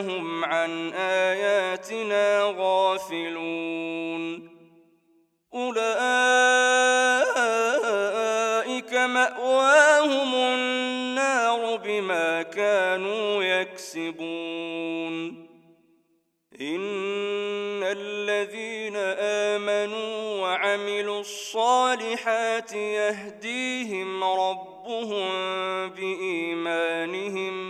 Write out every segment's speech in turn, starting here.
والذين هم عن آياتنا غافلون. أولئك مأواهم النار بما كانوا يكسبون. إن الذين آمنوا وعملوا الصالحات يهديهم ربهم بإيمانهم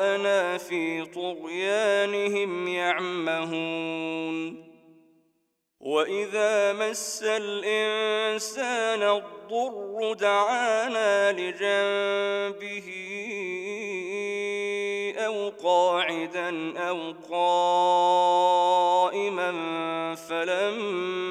في طغيانهم يعمهون. وإذا مس الإنسان الضر دعانا لجنبه أو قاعدا أو قائما فلما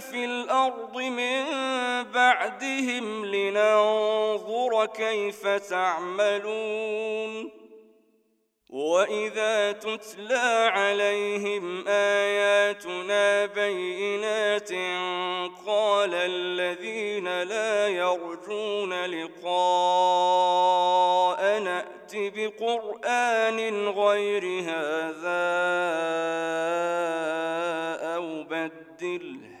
في الأرض من بعدهم لننظر كيف تعملون. وإذا تتلى عليهم آياتنا بينات قال الذين لا يرجون لقاء نأت بقرآن غير هذا أو بدله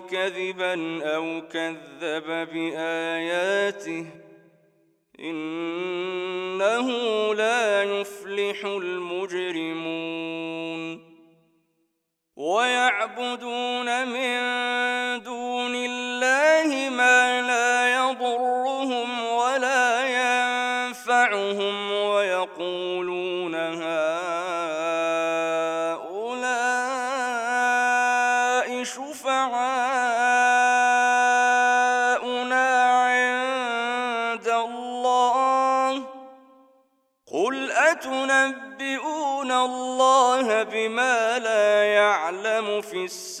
كذبا أو كذب بآياته إنه لا يفلح المجرمون ويعبدون من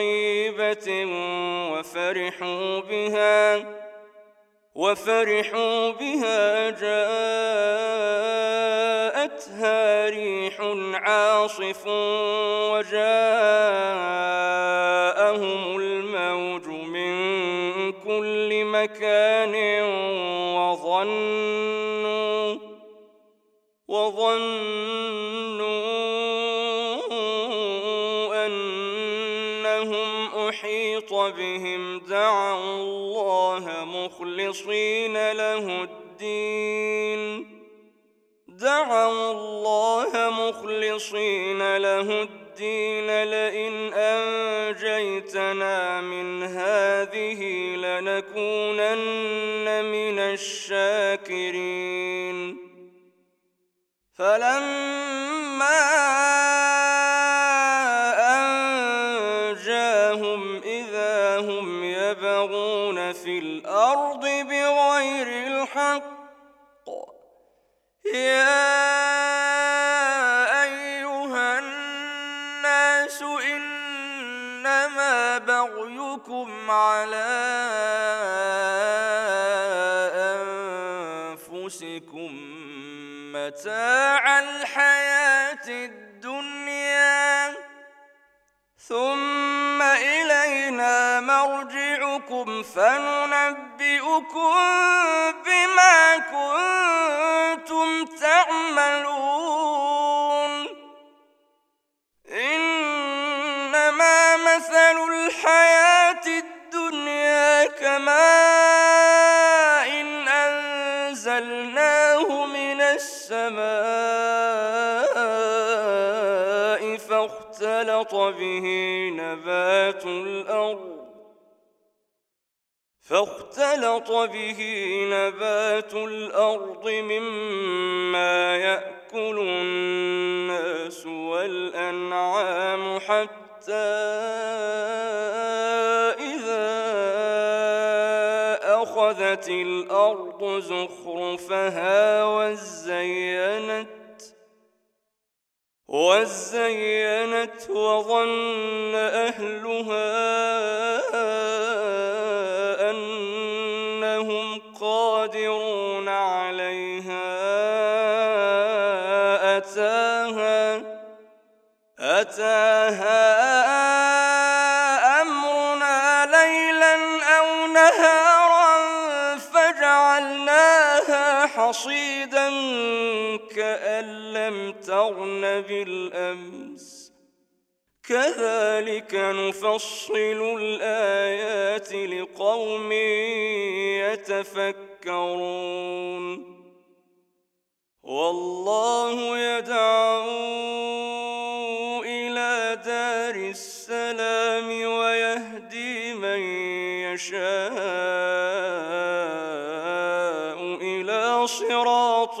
طيبة وفرحوا بها وفرحوا بها جاءتها ريح عاصف وجاءهم الموج من كل مكان. به على أنفسكم متاع الحياة الدنيا. ثم إلينا مرجعكم فننبئكم بما كنتم تعملون. إنما مثل الحياة إن أنزلناه من السماء فاختلط به نبات الأرض فاختلط به نبات الأرض مما يأكل الناس والأنعام حتى الأرض زخرفها وزينت وزينت وظن أهلها بالأمس. كذلك نفصل الآيات لقوم يتفكرون. والله يدعو إلى دار السلام ويهدي من يشاء إلى صراط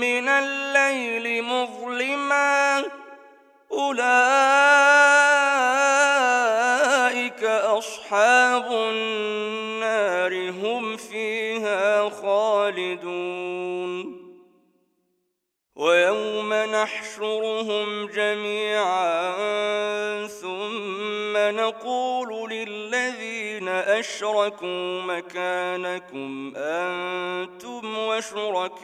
من الليل مظلما. أولئك أصحاب النار هم فيها خالدون. ويوم نحشرهم جميعا أشركوا مكانكم أنتم وشركاؤكم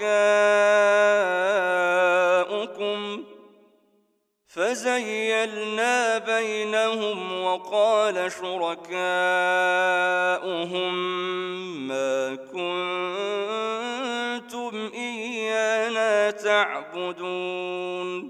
فزيلنا بينهم وقال شركاؤهم ما كنتم إيانا تعبدون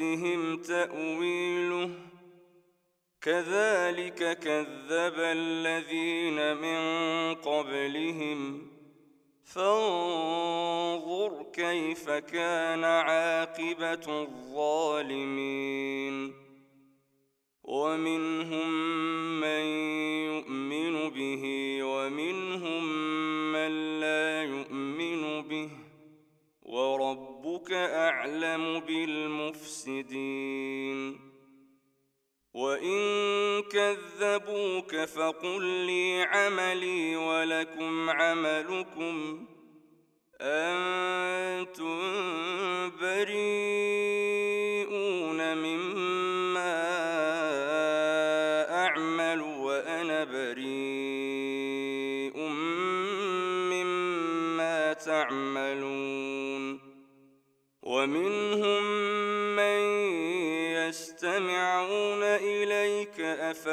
يأتهم تأويله. كذلك كذب الذين من قبلهم. فانظر كيف كان عاقبة الظالمين. ومنهم من يؤمن به ومنهم من وربك أعلم بالمفسدين. وإن كذبوك فقل لي عملي ولكم عملكم. أنتم بريئون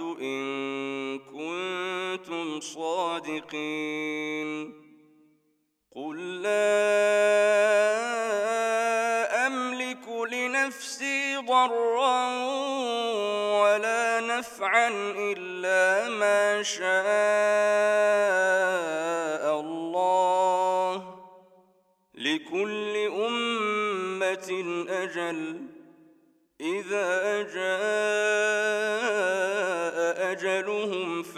إن كنتم صادقين. قل لا لنفسي ضرا ولا نفعا إلا ما شاء الله. لكل أمة أجل. إذا جاء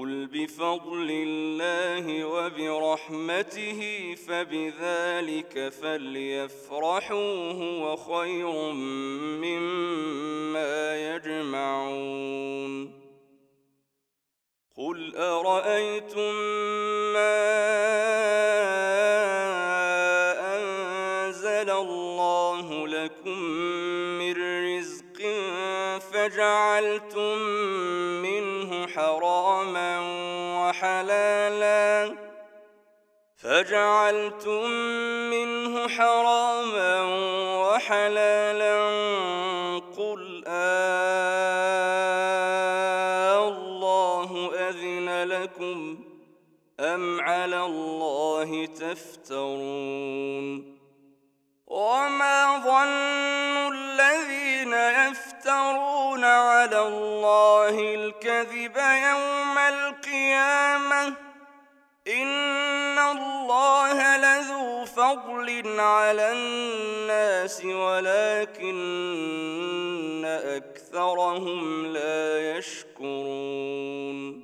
قل بفضل الله وبرحمته فبذلك فليفرحوا هو خير مما يجمعون قل أرأيتم ما أنزل الله لكم من رزق فجعلتم منه حراما وحلالا فجعلتم منه حراما وحلالا قل آه الله أذن لكم أم على الله تفترون على الله الكذب يوم القيامة. إن الله لذو فضل على الناس ولكن أكثرهم لا يشكرون.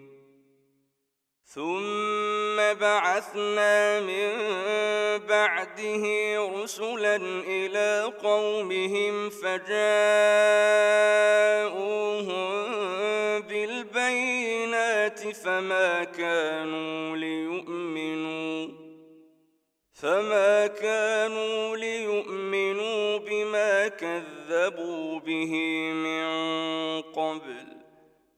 ثم بعثنا من بعده رسلا إلى قومهم فجاءوهم بالبينات فما كانوا ليؤمنوا فما كانوا ليؤمنوا بما كذبوا به من قبل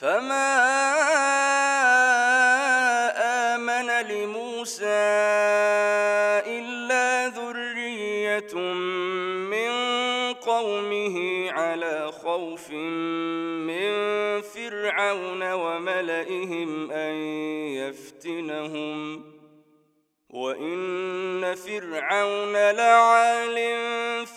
فما آمن لموسى إلا ذرية من قومه على خوف من فرعون وملئهم أن يفتنهم وإن فرعون لعال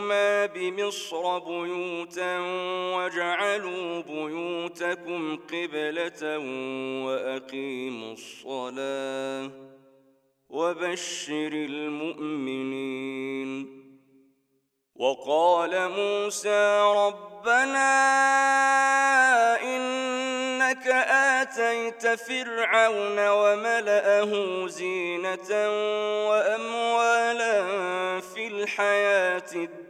لقومكما بمصر بيوتا واجعلوا بيوتكم قبلة وأقيموا الصلاة وبشر المؤمنين وقال موسى ربنا إنك آتيت فرعون وملأه زينة وأموالا في الحياة الدنيا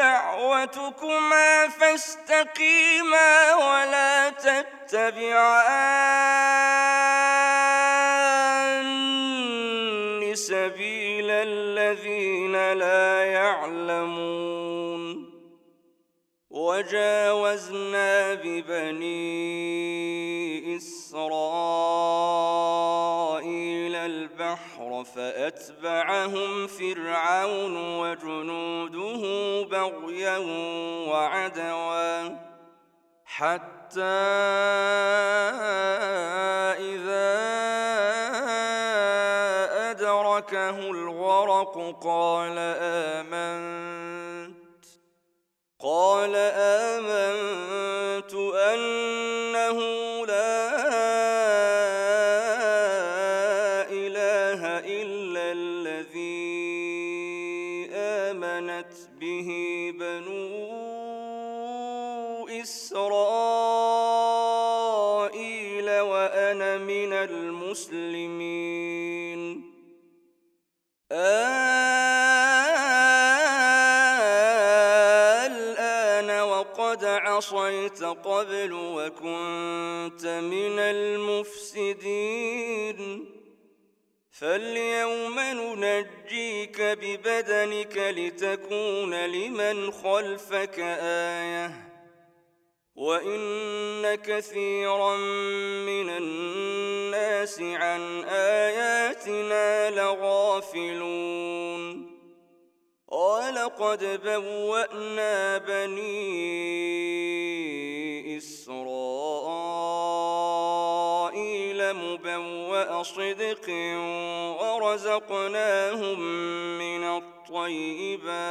دعوتكما فاستقيما ولا تتبعان سبيل الذين لا يعلمون. وجاوزنا ببني إسرائيل البحر فأتبعهم فرعون وجنوده بغيا وعدوا حتى إذا أدركه الغرق قال آمنت وأنا من المسلمين. الآن وقد عصيت قبل وكنت من المفسدين. فاليوم ننجيك ببدنك لتكون لمن خلفك آيةً. وإن كثيرا من الناس عن آياتنا لغافلون ولقد بوأنا بني إسرائيل مبوأ صدق ورزقناهم من الطيبات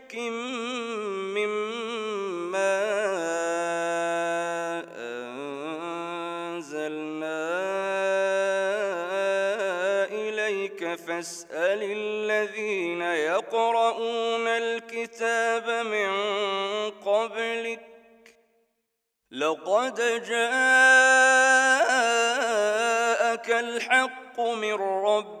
مما أنزلنا إليك فاسأل الذين يقرؤون الكتاب من قبلك لقد جاءك الحق من ربك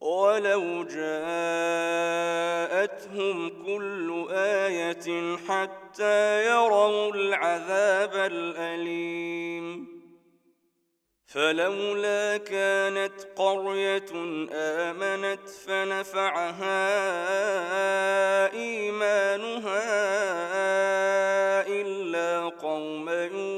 ولو جاءتهم كل آية حتى يروا العذاب الأليم. فلولا كانت قرية آمنت فنفعها إيمانها إلا قوم يونس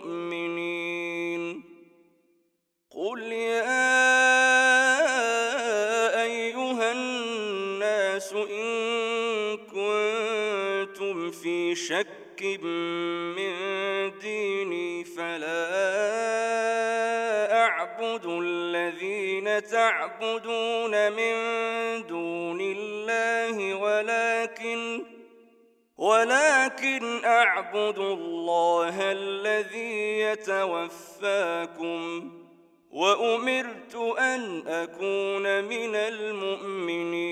شك من ديني فلا أعبد الذين تعبدون من دون الله ولكن ولكن أعبد الله الذي يتوفاكم. وأمرت أن أكون من المؤمنين.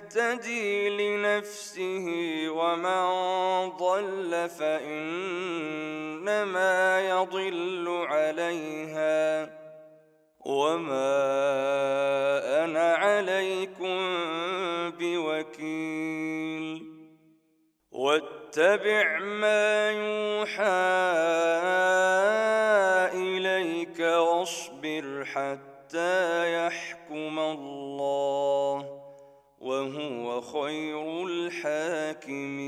يهتدي لنفسه ومن ضل فإنما يضل عليها. وما أنا عليكم بوكيل. واتبع ما يوحى إليك واصبر حتى يحكم الله. وهو خير الحاكمين.